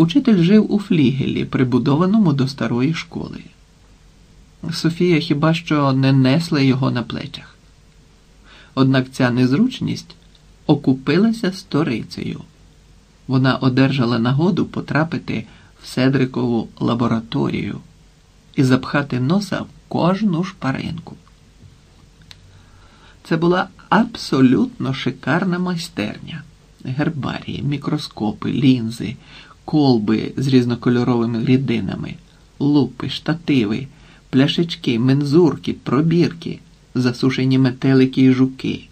Учитель жив у флігелі, прибудованому до старої школи. Софія хіба що не несла його на плечах. Однак ця незручність окупилася сторицею. Вона одержала нагоду потрапити в Седрикову лабораторію і запхати носа в кожну шпаринку. Це була абсолютно шикарна майстерня. Гербарії, мікроскопи, лінзи, колби з різнокольоровими рідинами, лупи, штативи, пляшечки, мензурки, пробірки, засушені метелики і жуки,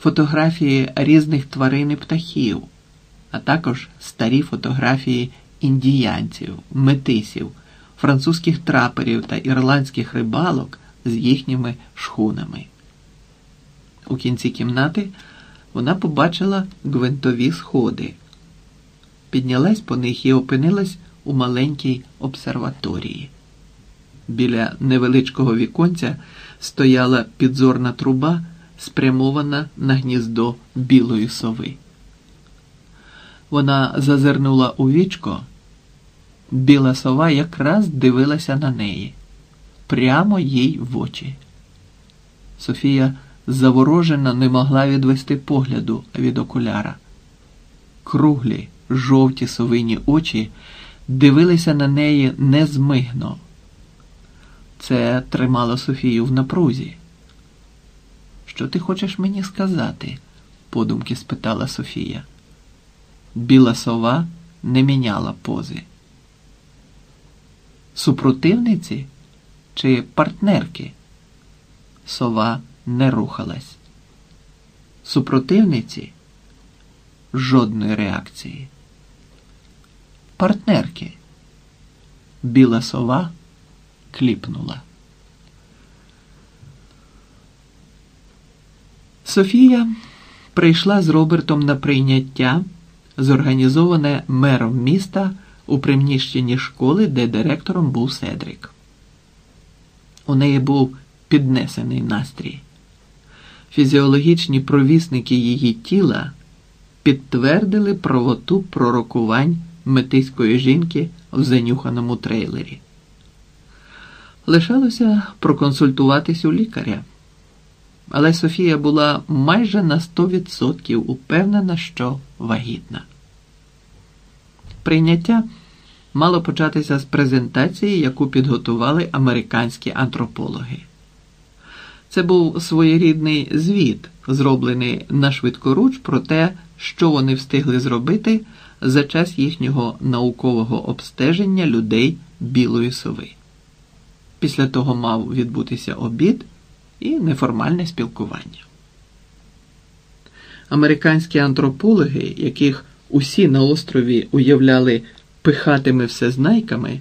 фотографії різних тварин і птахів, а також старі фотографії індіянців, метисів, французьких траперів та ірландських рибалок з їхніми шхунами. У кінці кімнати вона побачила гвинтові сходи, піднялась по них і опинилась у маленькій обсерваторії. Біля невеличкого віконця стояла підзорна труба, спрямована на гніздо білої сови. Вона зазирнула у вічко. Біла сова якраз дивилася на неї, прямо їй в очі. Софія заворожена не могла відвести погляду від окуляра. Круглі, жовті совині очі дивилися на неї незмигно. Це тримало Софію в напрузі. Що ти хочеш мені сказати? подумки спитала Софія. Біла сова не міняла пози. Супротивниці чи партнерки? Сова не рухалась. Супротивниці жодної реакції. Партнерки. Біла сова кліпнула. Софія прийшла з Робертом на прийняття, зорганізоване мером міста у приміщенні школи, де директором був Седрик. У неї був піднесений настрій. Фізіологічні провісники її тіла підтвердили правоту пророкувань метиської жінки в занюханому трейлері. Лишалося проконсультуватись у лікаря. Але Софія була майже на 100% упевнена, що вагітна. Прийняття мало початися з презентації, яку підготували американські антропологи. Це був своєрідний звіт, зроблений на швидкоруч про те, що вони встигли зробити за час їхнього наукового обстеження людей білої сови. Після того мав відбутися обід і неформальне спілкування. Американські антропологи, яких усі на острові уявляли пихатими всезнайками,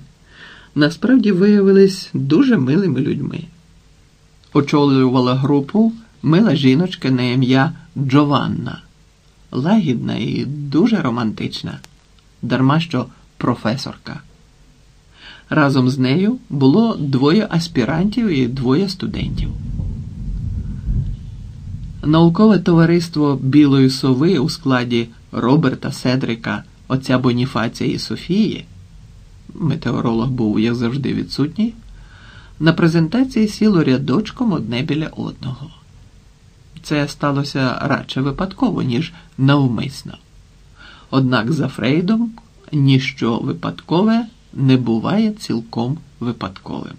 насправді виявились дуже милими людьми. Очолювала групу мила жіночка на ім'я Джованна, лагідна і дуже романтична, дарма що професорка. Разом з нею було двоє аспірантів і двоє студентів. Наукове товариство Білої сови у складі Роберта Седрика, отця Боніфація і Софії, метеоролог був як завжди відсутній, на презентації сіло рядочком одне біля одного. Це сталося радше випадково, ніж навмисно. Однак за Фрейдом ніщо випадкове не буває цілком випадковим.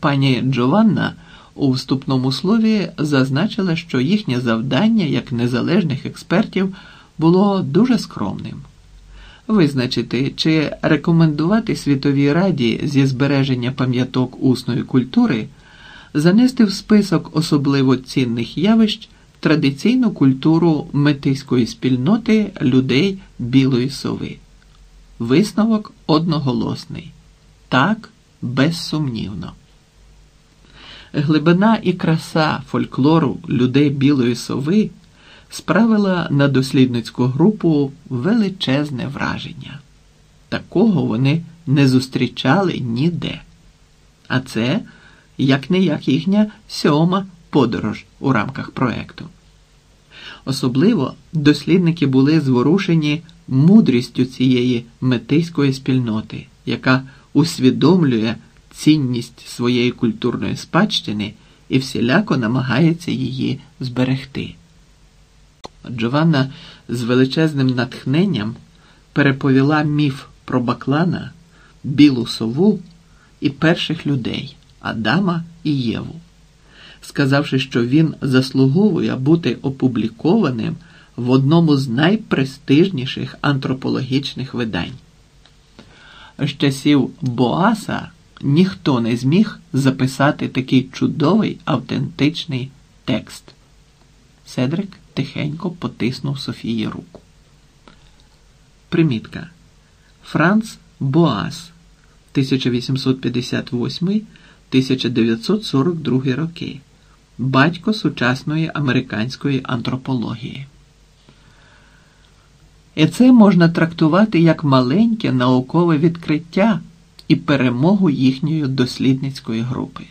Пані Джованна у вступному слові зазначила, що їхнє завдання як незалежних експертів було дуже скромним. Визначити, чи рекомендувати Світовій Раді зі збереження пам'яток усної культури, занести в список особливо цінних явищ традиційну культуру метиської спільноти людей білої сови. Висновок одноголосний. Так, безсумнівно. Глибина і краса фольклору людей білої сови справила на дослідницьку групу величезне враження. Такого вони не зустрічали ніде. А це як не як їхня сьома подорож у рамках проекту. Особливо дослідники були зворушені мудрістю цієї метейської спільноти, яка усвідомлює цінність своєї культурної спадщини і всіляко намагається її зберегти. Джованна з величезним натхненням переповіла міф про баклана, білу сову і перших людей Адама і Єву, сказавши, що він заслуговує бути опублікованим в одному з найпрестижніших антропологічних видань. З часів Боаса ніхто не зміг записати такий чудовий автентичний текст. Седрик тихенько потиснув Софії руку. Примітка. Франц Боас 1858-1942 роки. Батько сучасної американської антропології. І це можна трактувати як маленьке наукове відкриття і перемогу їхньої дослідницької групи.